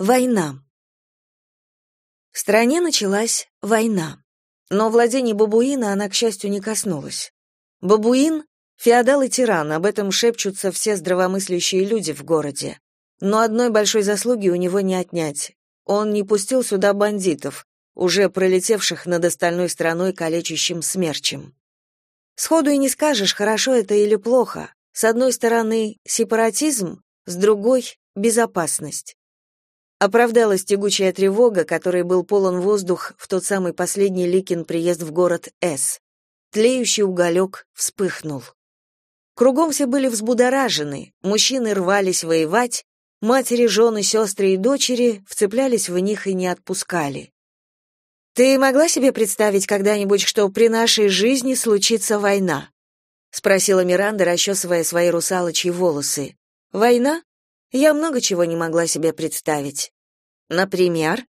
Война. В стране началась война. Но владений бабуина она, к счастью, не коснулась. Бабуин — феодал и тиран, об этом шепчутся все здравомыслящие люди в городе. Но одной большой заслуги у него не отнять. Он не пустил сюда бандитов, уже пролетевших над остальной страной калечащим смерчем. Сходу и не скажешь, хорошо это или плохо. С одной стороны — сепаратизм, с другой — безопасность. Оправдалась тягучая тревога, которой был полон воздух в тот самый последний Ликин приезд в город С. Тлеющий уголек вспыхнул. Кругом все были взбудоражены, мужчины рвались воевать, матери, жены, сестры и дочери вцеплялись в них и не отпускали. «Ты могла себе представить когда-нибудь, что при нашей жизни случится война?» — спросила Миранда, расчесывая свои русалочьи волосы. «Война? Я много чего не могла себе представить. Например?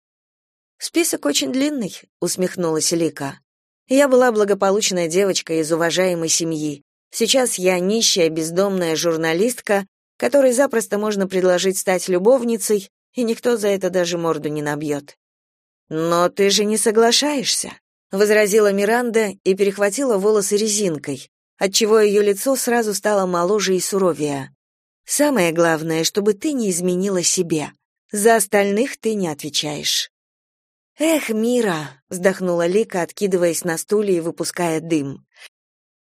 Список очень длинный, усмехнулась Лика. Я была благополучная девочка из уважаемой семьи. Сейчас я нищая бездомная журналистка, которой запросто можно предложить стать любовницей, и никто за это даже морду не набьет. Но ты же не соглашаешься, возразила Миранда и перехватила волосы резинкой, отчего ее лицо сразу стало моложе и суровее. Самое главное, чтобы ты не изменила себе. За остальных ты не отвечаешь. Эх, Мира, вздохнула Лика, откидываясь на стуле и выпуская дым.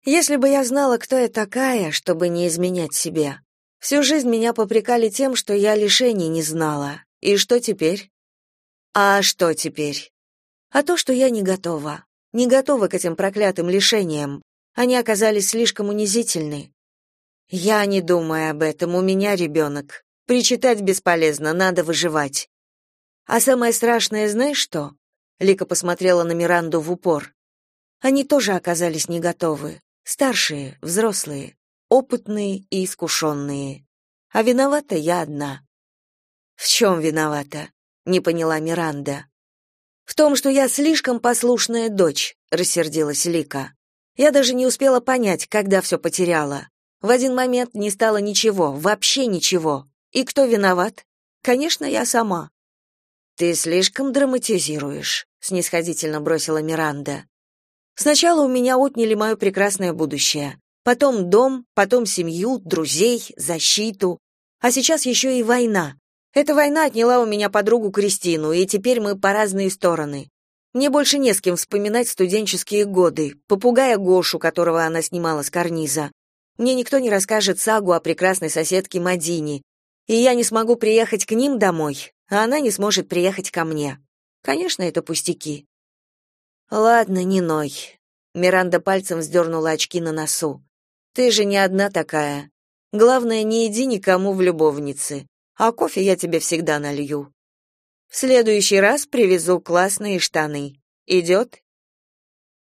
Если бы я знала, кто я такая, чтобы не изменять себе. Всю жизнь меня попрекали тем, что я лишений не знала. И что теперь? А что теперь? А то, что я не готова. Не готова к этим проклятым лишениям. Они оказались слишком унизительны. Я не думаю об этом, у меня ребенок. Причитать бесполезно, надо выживать. А самое страшное, знаешь что? Лика посмотрела на Миранду в упор. Они тоже оказались не готовы. Старшие, взрослые, опытные и искушенные. А виновата я одна. В чем виновата? Не поняла Миранда. В том, что я слишком послушная дочь, рассердилась Лика. Я даже не успела понять, когда все потеряла. В один момент не стало ничего, вообще ничего. И кто виноват? Конечно, я сама. Ты слишком драматизируешь, снисходительно бросила Миранда. Сначала у меня отняли мое прекрасное будущее, потом дом, потом семью, друзей, защиту, а сейчас еще и война. Эта война отняла у меня подругу Кристину, и теперь мы по разные стороны. Мне больше не с кем вспоминать студенческие годы, попугая Гошу, которого она снимала с карниза, мне никто не расскажет сагу о прекрасной соседке Мадине, и я не смогу приехать к ним домой, а она не сможет приехать ко мне. Конечно, это пустяки. Ладно, не ной. Миранда пальцем вздернула очки на носу. Ты же не одна такая. Главное, не иди никому в любовницы, а кофе я тебе всегда налью. В следующий раз привезу классные штаны. Идет?